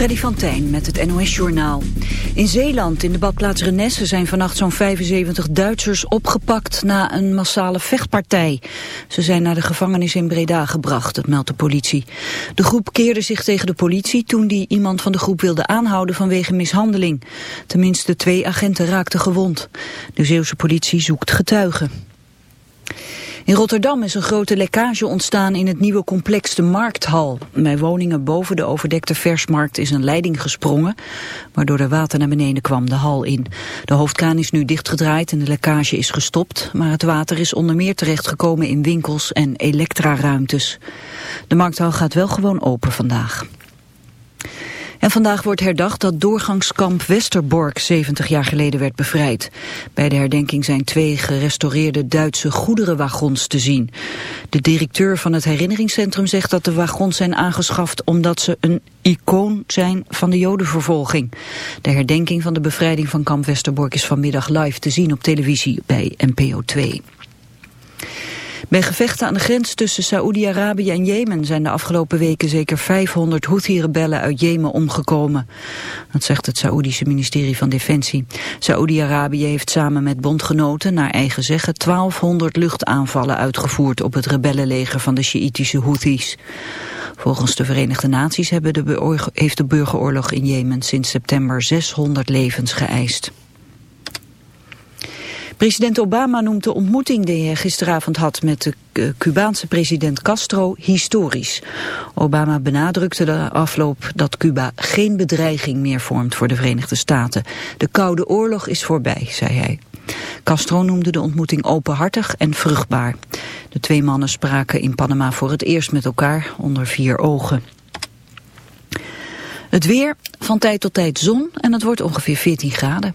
Freddy van Tijn met het NOS-journaal. In Zeeland, in de badplaats Renesse, zijn vannacht zo'n 75 Duitsers opgepakt na een massale vechtpartij. Ze zijn naar de gevangenis in Breda gebracht, dat meldt de politie. De groep keerde zich tegen de politie toen die iemand van de groep wilde aanhouden vanwege mishandeling. Tenminste twee agenten raakten gewond. De Zeeuwse politie zoekt getuigen. In Rotterdam is een grote lekkage ontstaan in het nieuwe complex de Markthal. Bij woningen boven de overdekte versmarkt is een leiding gesprongen, waardoor er water naar beneden kwam de hal in. De hoofdkraan is nu dichtgedraaid en de lekkage is gestopt, maar het water is onder meer terechtgekomen in winkels en elektraruimtes. De Markthal gaat wel gewoon open vandaag. En vandaag wordt herdacht dat doorgangskamp Westerbork 70 jaar geleden werd bevrijd. Bij de herdenking zijn twee gerestaureerde Duitse goederenwagons te zien. De directeur van het herinneringscentrum zegt dat de wagons zijn aangeschaft omdat ze een icoon zijn van de jodenvervolging. De herdenking van de bevrijding van kamp Westerbork is vanmiddag live te zien op televisie bij NPO 2. Bij gevechten aan de grens tussen Saoedi-Arabië en Jemen zijn de afgelopen weken zeker 500 Houthi-rebellen uit Jemen omgekomen. Dat zegt het Saoedische ministerie van Defensie. Saoedi-Arabië heeft samen met bondgenoten naar eigen zeggen 1200 luchtaanvallen uitgevoerd op het rebellenleger van de Sjiitische Houthis. Volgens de Verenigde Naties de heeft de burgeroorlog in Jemen sinds september 600 levens geëist. President Obama noemt de ontmoeting die hij gisteravond had met de eh, Cubaanse president Castro historisch. Obama benadrukte de afloop dat Cuba geen bedreiging meer vormt voor de Verenigde Staten. De Koude Oorlog is voorbij, zei hij. Castro noemde de ontmoeting openhartig en vruchtbaar. De twee mannen spraken in Panama voor het eerst met elkaar onder vier ogen. Het weer, van tijd tot tijd zon en het wordt ongeveer 14 graden.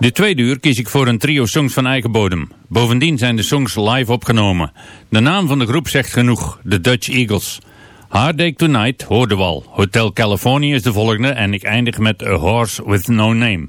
De tweede uur kies ik voor een trio songs van eigen bodem. Bovendien zijn de songs live opgenomen. De naam van de groep zegt genoeg, de Dutch Eagles. Hard Day Tonight hoorde we al. Hotel California is de volgende en ik eindig met A Horse With No Name.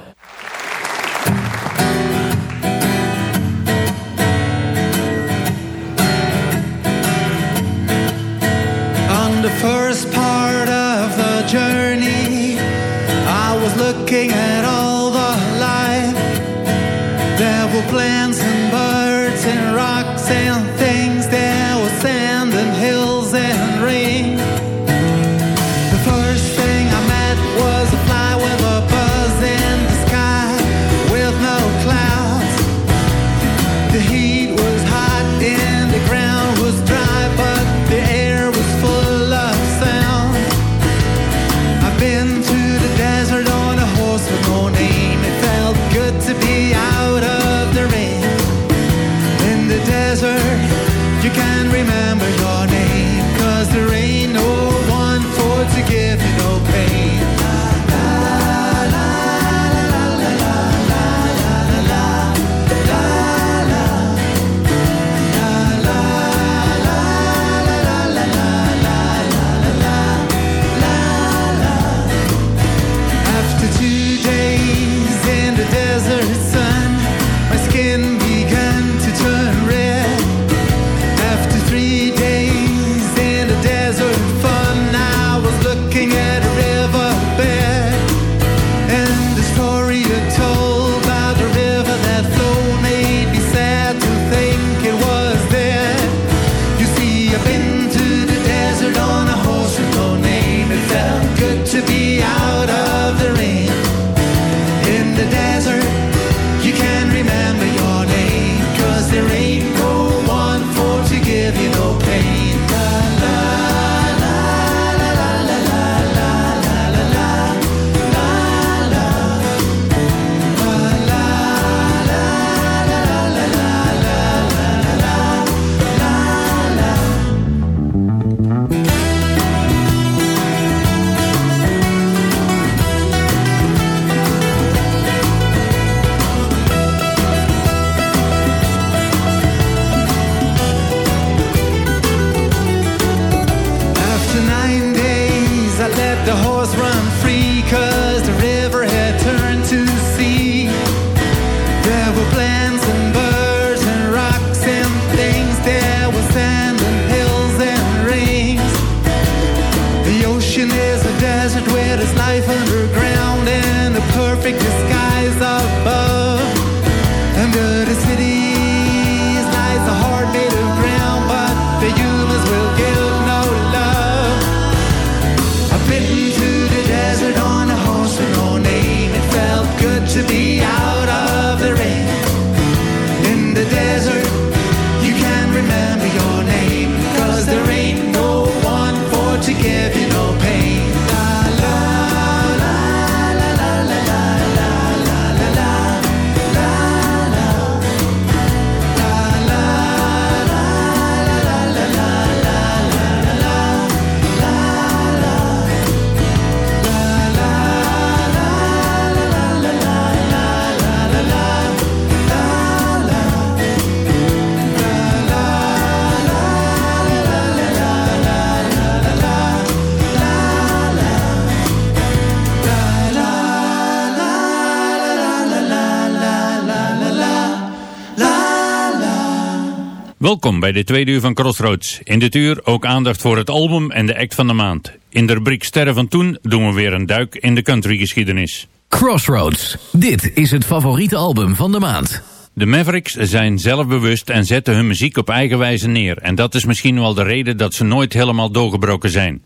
Welkom bij de tweede uur van Crossroads. In dit uur ook aandacht voor het album en de act van de maand. In de rubriek Sterren van Toen doen we weer een duik in de countrygeschiedenis. Crossroads. Dit is het favoriete album van de maand. De Mavericks zijn zelfbewust en zetten hun muziek op eigen wijze neer. En dat is misschien wel de reden dat ze nooit helemaal doorgebroken zijn.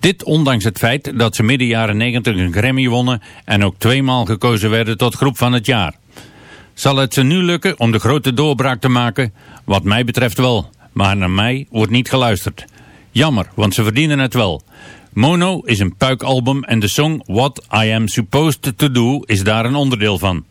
Dit ondanks het feit dat ze midden jaren 90 een Grammy wonnen en ook tweemaal gekozen werden tot groep van het jaar. Zal het ze nu lukken om de grote doorbraak te maken? Wat mij betreft wel, maar naar mij wordt niet geluisterd. Jammer, want ze verdienen het wel. Mono is een puikalbum en de song What I Am Supposed To Do is daar een onderdeel van.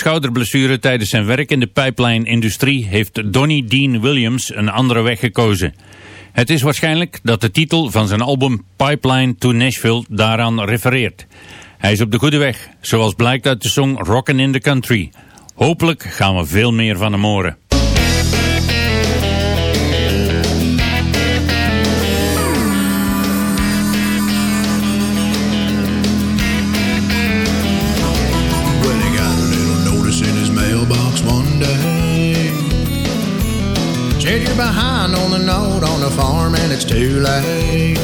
Schouderblessure tijdens zijn werk in de pipeline-industrie heeft Donnie Dean Williams een andere weg gekozen. Het is waarschijnlijk dat de titel van zijn album Pipeline to Nashville daaraan refereert. Hij is op de goede weg, zoals blijkt uit de song Rockin' in the Country. Hopelijk gaan we veel meer van hem horen. You're behind on the note on the farm and it's too late.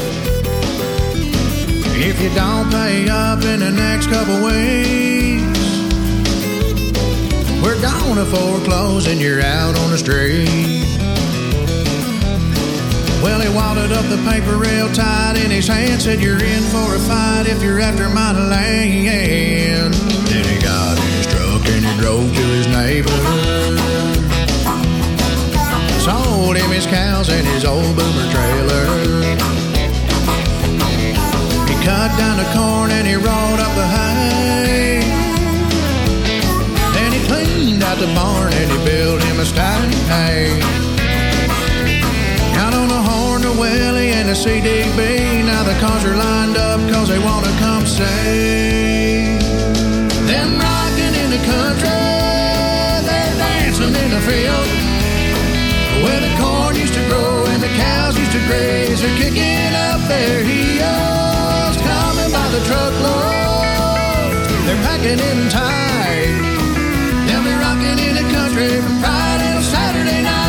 If you don't pay up in the next couple weeks, we're gonna foreclose and you're out on the street. Well, he wadded up the paper real tight in his hand, said you're in for a fight if you're after my land. Then he got in his truck and he drove to his neighbor. Sold him his cows and his old boomer trailer. He cut down the corn and he rolled up the hay. Then he cleaned out the barn and he built him a stacking hay. On a horn, a whaley and a CDB. Now the cars are lined up cause they wanna come say. Them rocking in the country, they're dancing in the field. Where the corn used to grow and the cows used to graze, they're kicking up their heels, coming by the truckload. They're packing in tight. They'll be rocking in the country from Friday to Saturday night.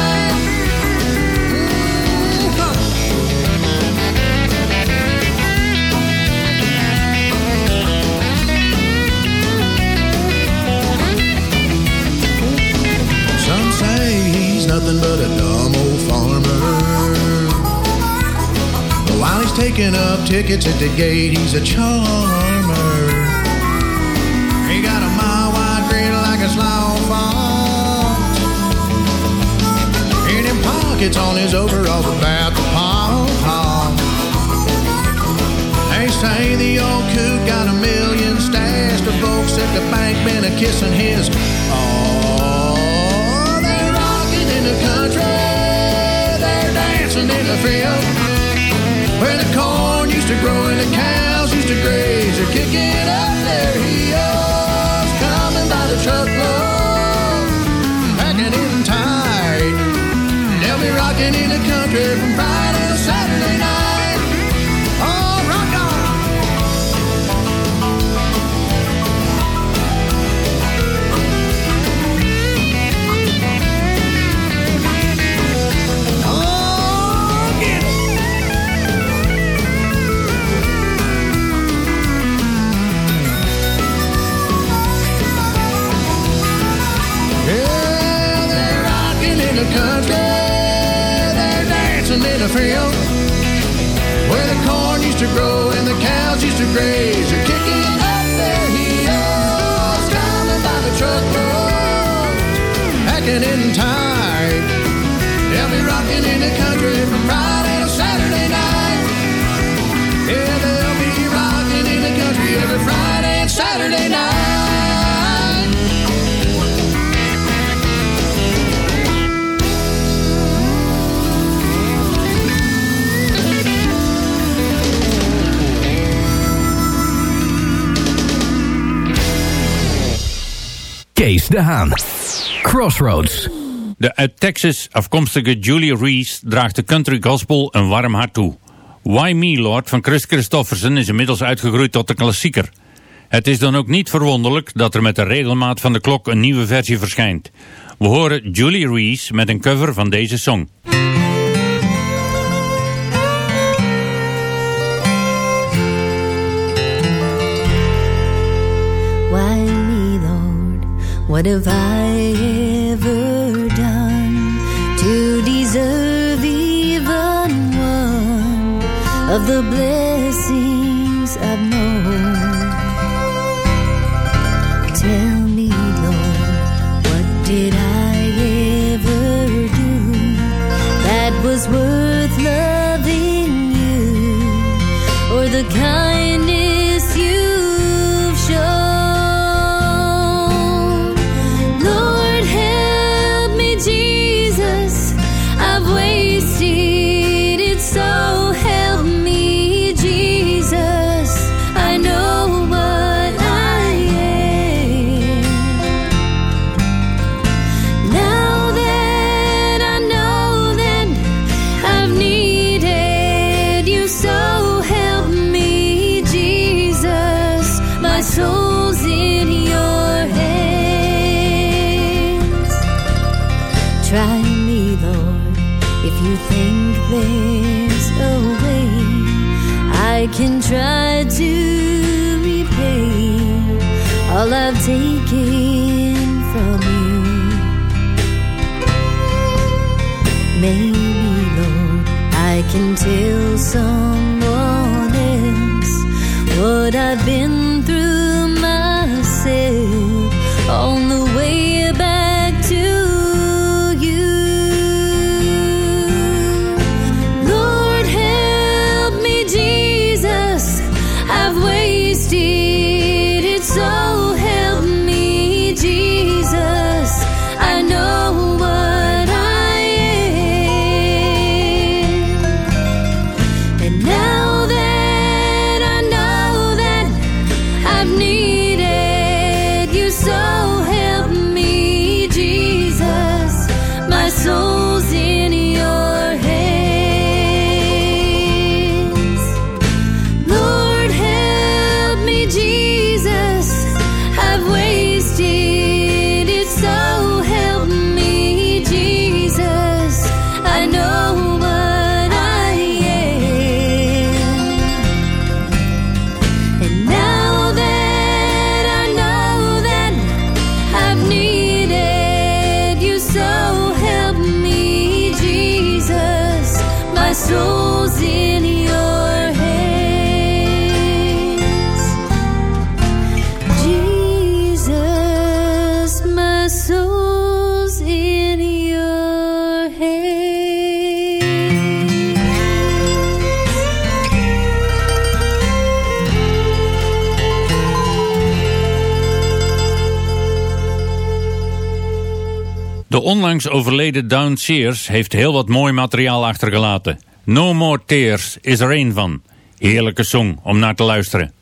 Some say he's nothing but a taking up tickets at the gate, he's a charmer. He got a mile wide grin like a slough font. And them pockets on his overalls about the pom pom. They say the old coot got a million stashed. The folks at the bank been a kissing his. Oh, they're rocking in the country. They're dancing in the field. Where the corn used to grow and the cows used to graze. They're kicking up their heels. Coming by the truckload. Packing in tight. They'll be rocking in the country from Friday field. Where the corn used to grow and the cows used to graze. They're kicking up their heels. Coming by the truckload. Packing in tight. They'll be rocking in the country from Friday to Saturday night. Yeah, they'll be rocking in the country every Friday and Saturday night. De Haan. Crossroads. De uit Texas afkomstige Julia Reese draagt de country gospel een warm hart toe. Why Me Lord van Chris Christofferson is inmiddels uitgegroeid tot een klassieker. Het is dan ook niet verwonderlijk dat er met de regelmaat van de klok een nieuwe versie verschijnt. We horen Julia Reese met een cover van deze song. What have I ever done to deserve even one of the blessings Taken from you. Maybe, Lord, I can tell someone else what I've been through myself on onlangs overleden Down Sears heeft heel wat mooi materiaal achtergelaten. No More Tears is er één van. Heerlijke song om naar te luisteren.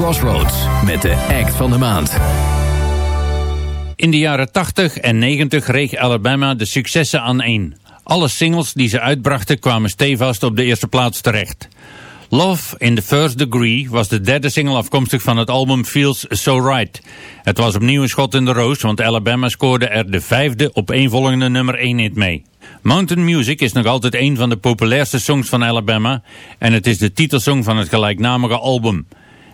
Crossroads met de act van de maand. In de jaren 80 en 90 reeg Alabama de successen aan één. Alle singles die ze uitbrachten kwamen stevast op de eerste plaats terecht. Love in the First Degree was de derde single afkomstig van het album Feels So Right. Het was opnieuw een schot in de roos, want Alabama scoorde er de vijfde op volgende nummer 1 hit mee. Mountain Music is nog altijd een van de populairste songs van Alabama en het is de titelsong van het gelijknamige album.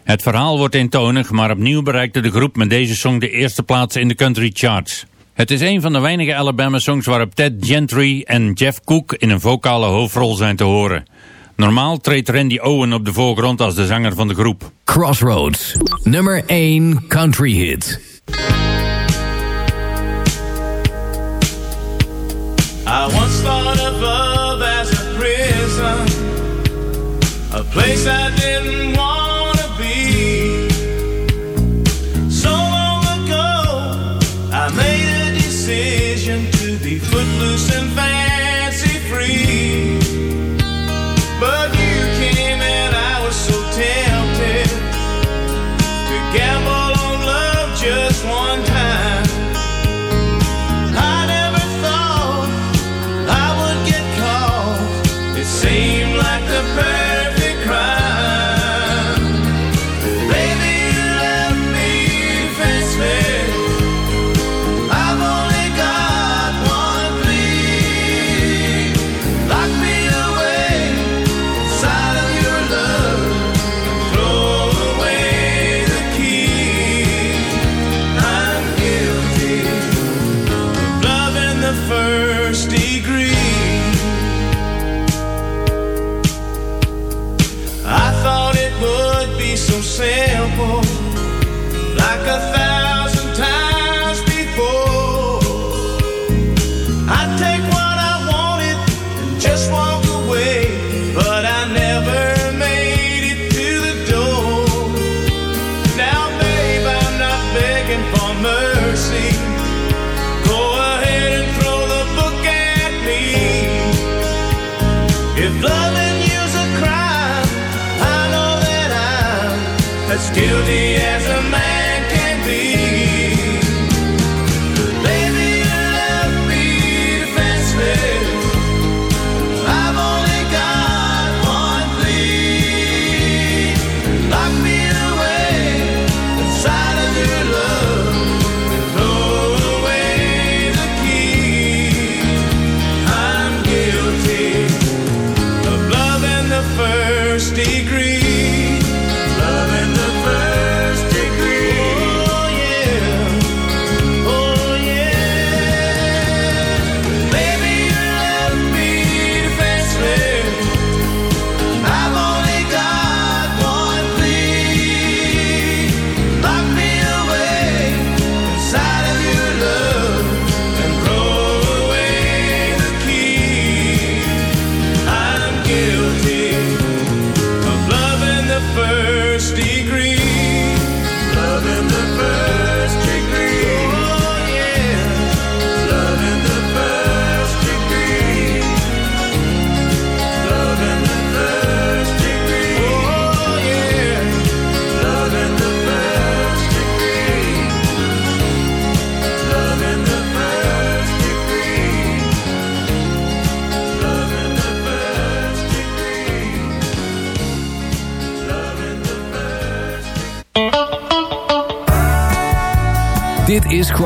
Het verhaal wordt eentonig, maar opnieuw bereikte de groep met deze song de eerste plaats in de country charts. Het is een van de weinige Alabama songs waarop Ted Gentry en Jeff Cook in een vocale hoofdrol zijn te horen. Normaal treedt Randy Owen op de voorgrond als de zanger van de groep. Crossroads, nummer 1 country hit. I once thought of love as a prison, a place I didn't want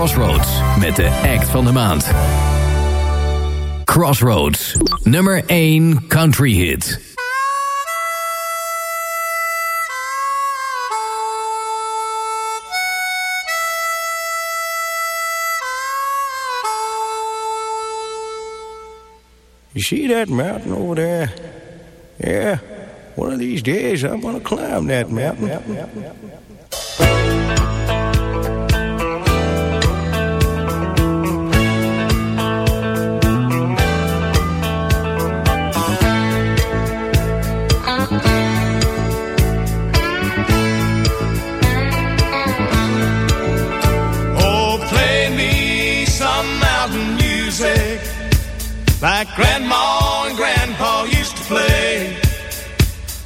Crossroads met de act van de maand. Crossroads, nummer 1 country hit. You see that mountain over there? Yeah, one of these days I'm gonna climb that mountain. like Grandma and Grandpa used to play.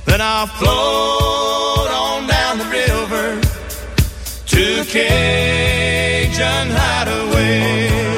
Then I'll float on down the river to a Cajun Hideaway.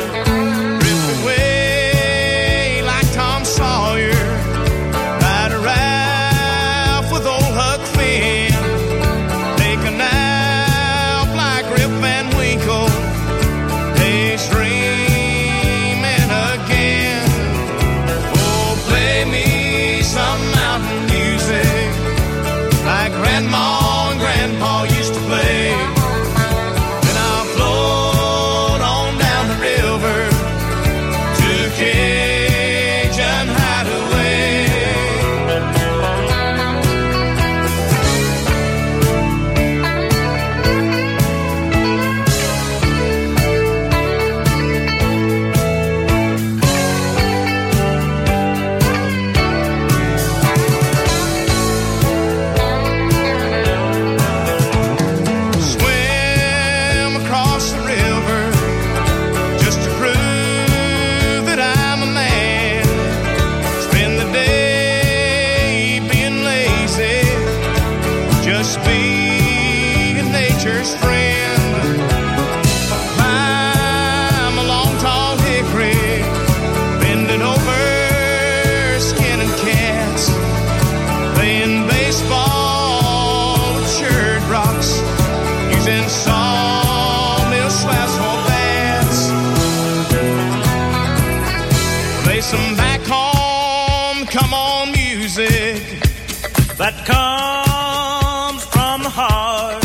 that comes from the heart.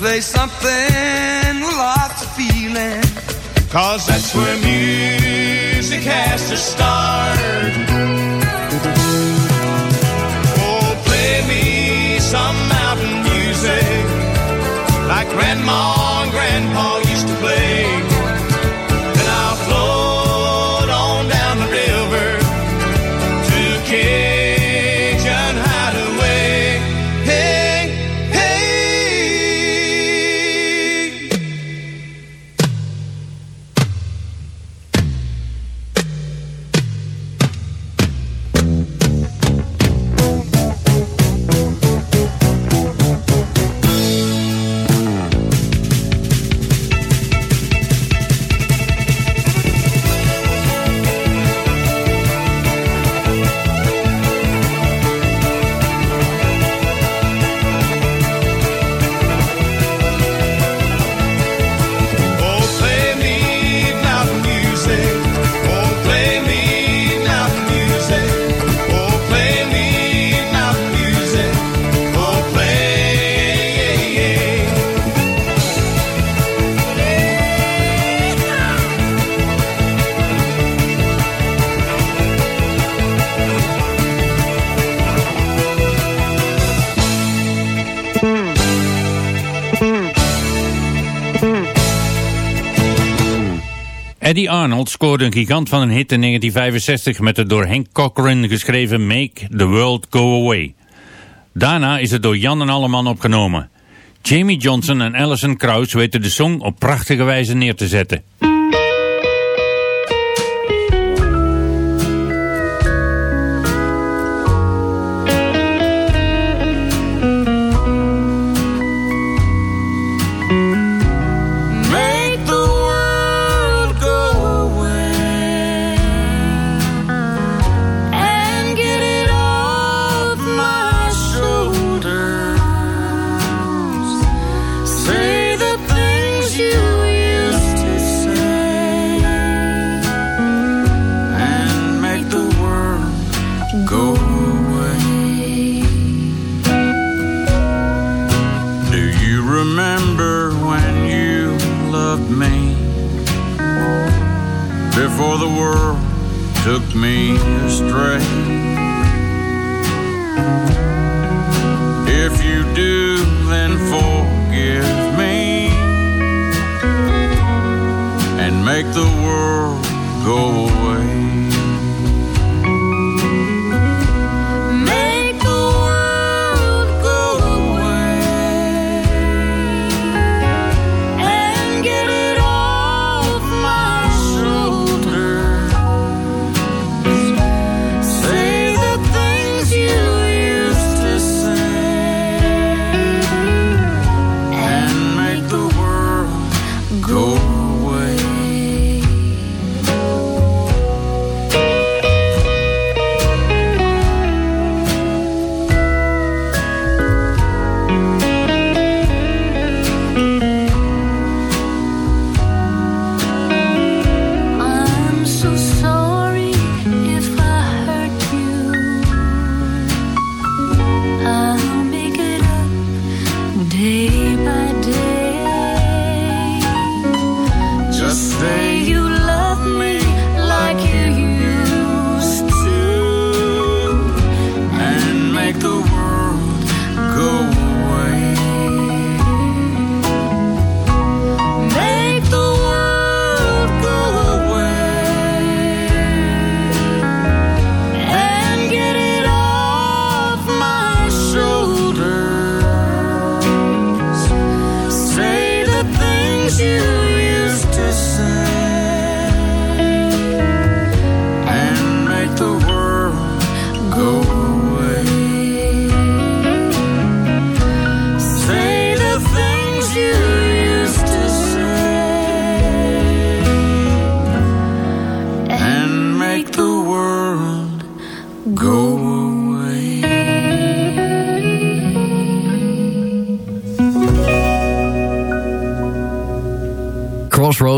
Play something with lots of feeling. Cause that's where music has to start. Oh, play me some mountain music like grandma and grandpa. Eddie Arnold scoorde een gigant van een hit in 1965 met de door Hank Cochran geschreven Make the World Go Away. Daarna is het door Jan en Alleman opgenomen. Jamie Johnson en Alison Krauss weten de song op prachtige wijze neer te zetten.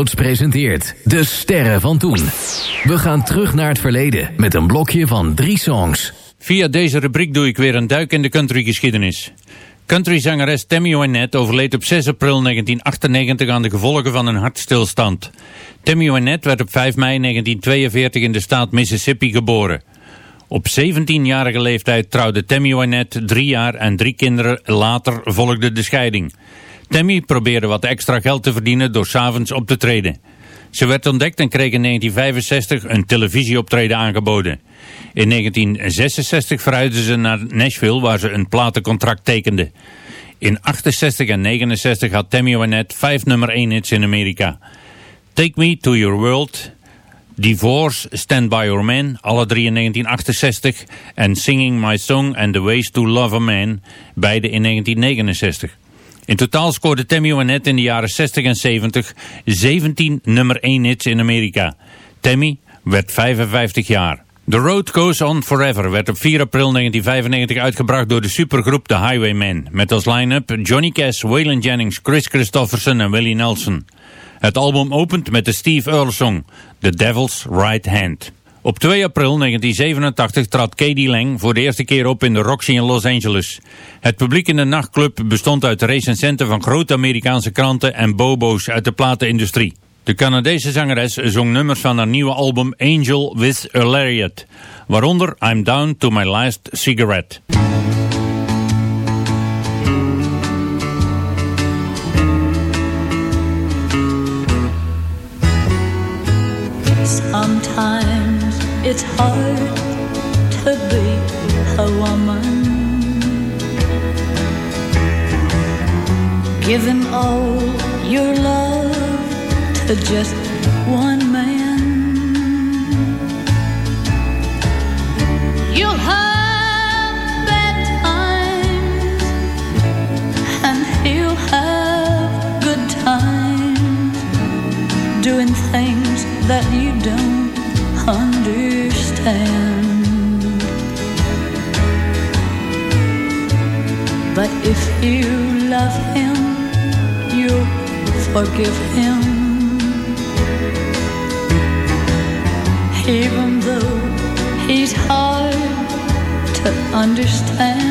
Presenteert De Sterren van Toen. We gaan terug naar het verleden met een blokje van drie songs. Via deze rubriek doe ik weer een duik in de countrygeschiedenis. Countryzangeres Tammy Wynette overleed op 6 april 1998 aan de gevolgen van een hartstilstand. Tammy Wynette werd op 5 mei 1942 in de staat Mississippi geboren. Op 17-jarige leeftijd trouwde Tammy Wynette drie jaar en drie kinderen later volgde de scheiding. Tammy probeerde wat extra geld te verdienen door s'avonds op te treden. Ze werd ontdekt en kreeg in 1965 een televisieoptreden aangeboden. In 1966 verhuisde ze naar Nashville waar ze een platencontract tekende. In 68 en 69 had Tammy Wynette vijf nummer 1 hits in Amerika. Take Me To Your World, Divorce, Stand By Your Man, alle drie in 1968 en Singing My Song and The Ways To Love A Man, beide in 1969. In totaal scoorde Tammy Wynette in de jaren 60 en 70 17 nummer 1 hits in Amerika. Tammy werd 55 jaar. The Road Goes On Forever werd op 4 april 1995 uitgebracht door de supergroep The Highwaymen. Met als line-up Johnny Cash, Waylon Jennings, Chris Christofferson en Willie Nelson. Het album opent met de Steve Earle song The Devil's Right Hand. Op 2 april 1987 trad Katie Lang voor de eerste keer op in de Roxy in Los Angeles. Het publiek in de nachtclub bestond uit recensenten van grote Amerikaanse kranten en bobo's uit de platenindustrie. De Canadese zangeres zong nummers van haar nieuwe album Angel with a Lariat, waaronder I'm Down to My Last Cigarette. It's hard to be a woman. Give Giving all your love to just one man. You'll have bad times, and he'll have good times, doing things that you don't understand. But if you love him, you'll forgive him. Even though he's hard to understand.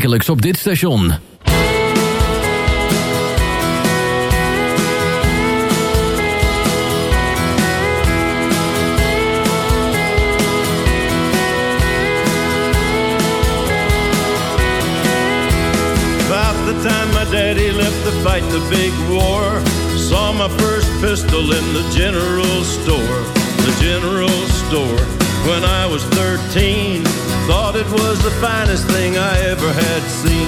Wekelijks op dit station. Time my daddy left to fight the big war, saw my first pistol in the general store. The general store. When I was 13, thought it was the finest thing I ever had seen.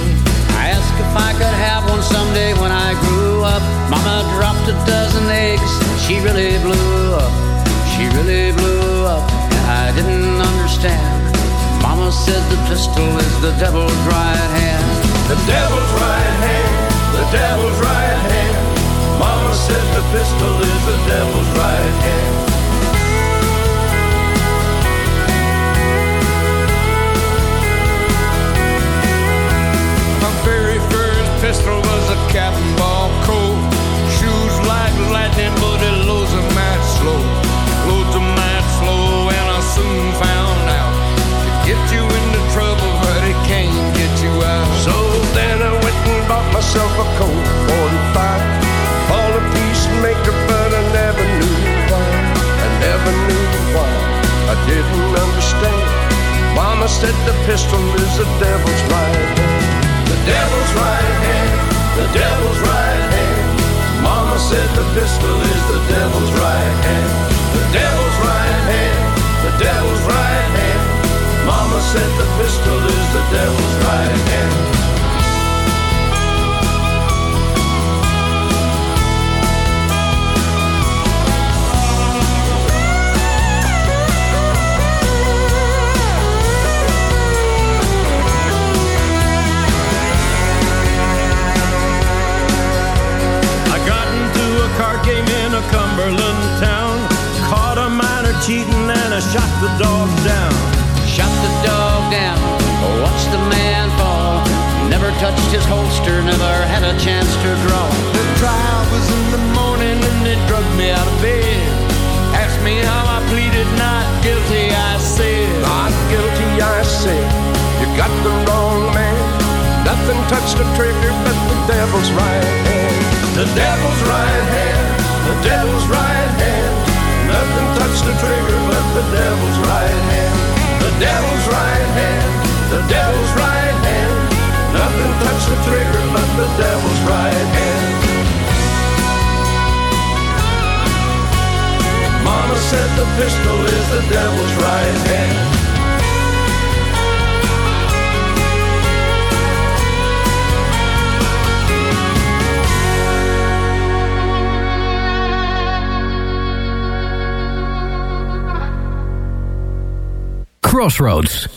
I asked if I could have one someday when I grew up. Mama dropped a dozen eggs. She really blew up. She really blew up. And I didn't understand. Mama said the pistol is the devil's right hand. The devil's right hand, the devil's right hand. Mama said the pistol is the devil's right hand. Pistol was a Captain Ball Colt. Shoes like lightning, but it loads a match slow. Loads a match slow, and I soon found out. To get you into trouble, but it can't get you out. So then I went and bought myself a Colt 45. All a peacemaker, but I never knew why. I never knew why. I didn't understand. Mama said the pistol is the devil's right devil's right hand, the devil's right hand. Mama said the pistol is the devil's right hand. The devil's right hand, the devil's right hand. Mama said the pistol is the devil's right hand. Cheating and I shot the dog down. Shot the dog down. Watched the man fall. Never touched his holster. Never had a chance to draw. The trial was in the morning and they drugged me out of bed. Asked me how I pleaded not guilty, I said. Not guilty, I said. You got the wrong man. Nothing touched the trigger but the devil's right hand. The devil's right hand, the devil's right hand. Nothing touched the trigger but the devil's right hand. The devil's right hand, the devil's right hand. Nothing touched the trigger but the devil's right hand. Mama said the pistol is the devil's right hand. Crossroads.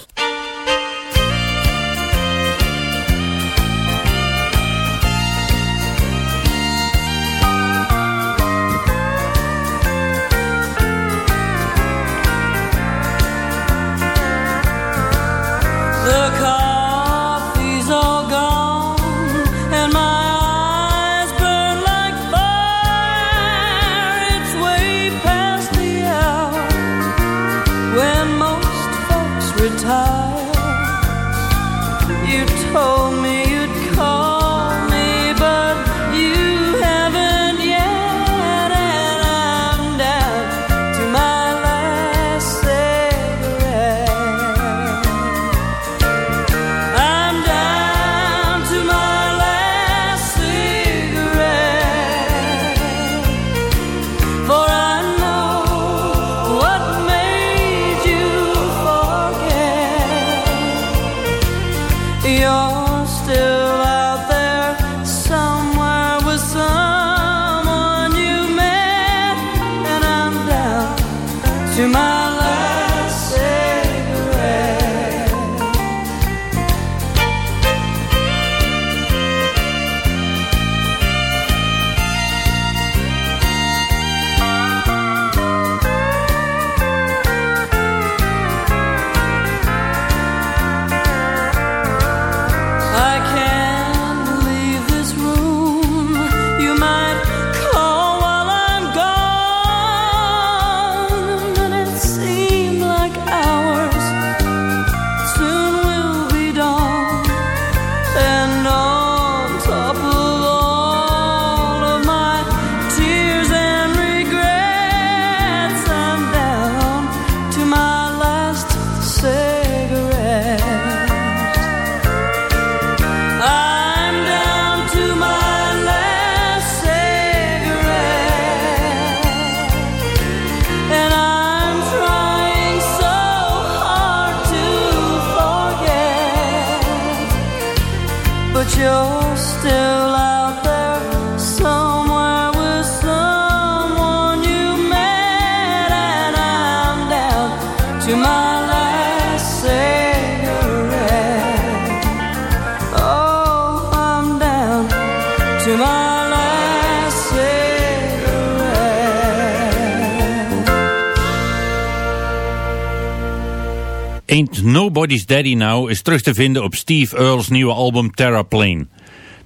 Nobody's Daddy Now is terug te vinden op Steve Earle's nieuwe album Terraplane.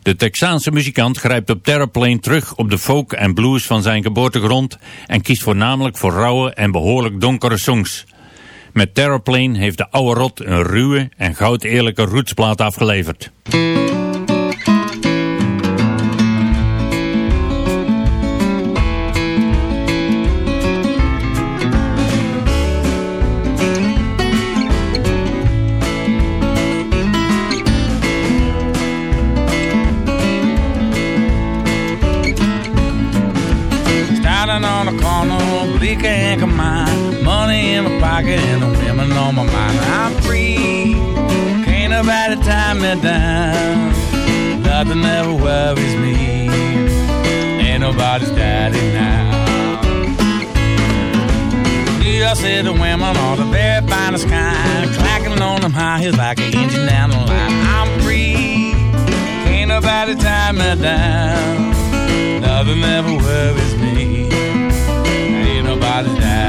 De Texaanse muzikant grijpt op Terraplane terug op de folk en blues van zijn geboortegrond en kiest voornamelijk voor rauwe en behoorlijk donkere songs. Met Terraplane heeft de oude rot een ruwe en goud eerlijke rootsplaat afgeleverd. Bleak and mine. Money in my pocket and the women on my mind. I'm free, can't nobody tie me down. Nothing ever worries me. Ain't nobody's daddy now. New York City women are the very finest kind. Clacking on them high heels like an engine down the line. I'm free, can't nobody tie me down. Nothing ever worries me out of that.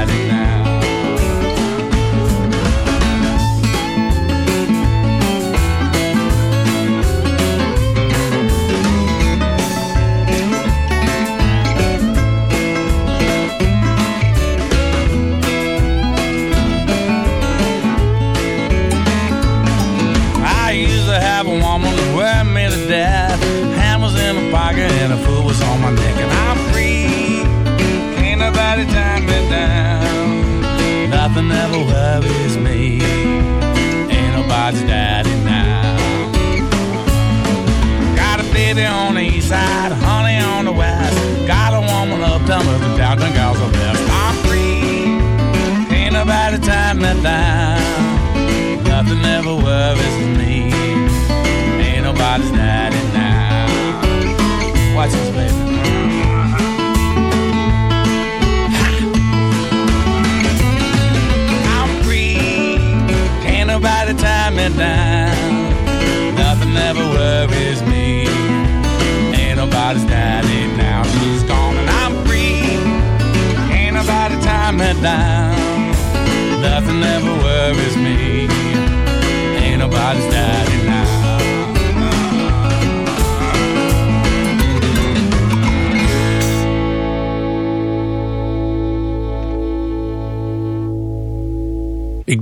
never worries me.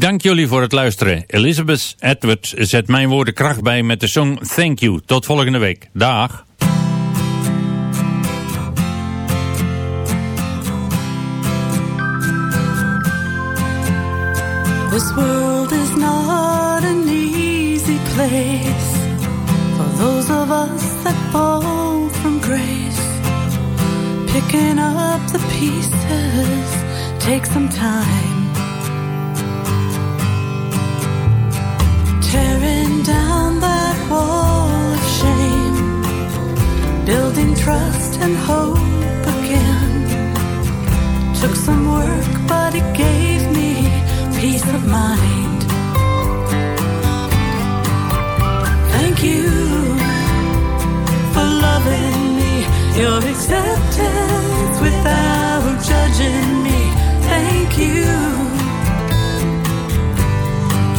Dank jullie voor het luisteren. Elizabeth Edwards zet mijn woorden kracht bij met de song Thank You. Tot volgende week. Dag. This world is not an easy place for those of us that fall from grace. Picking up the pieces takes some time. Tearing down that wall of shame, building trust and hope again. Took some work, but it gave me peace of mind. Thank you for loving me, your acceptance without judging me. Thank you.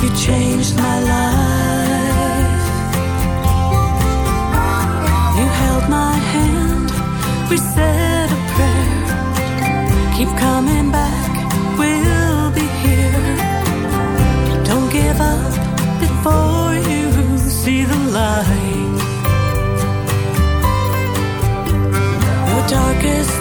You changed my life. You held my hand, we said a prayer. Keep coming back, we'll be here. Don't give up before you see the light. Your darkest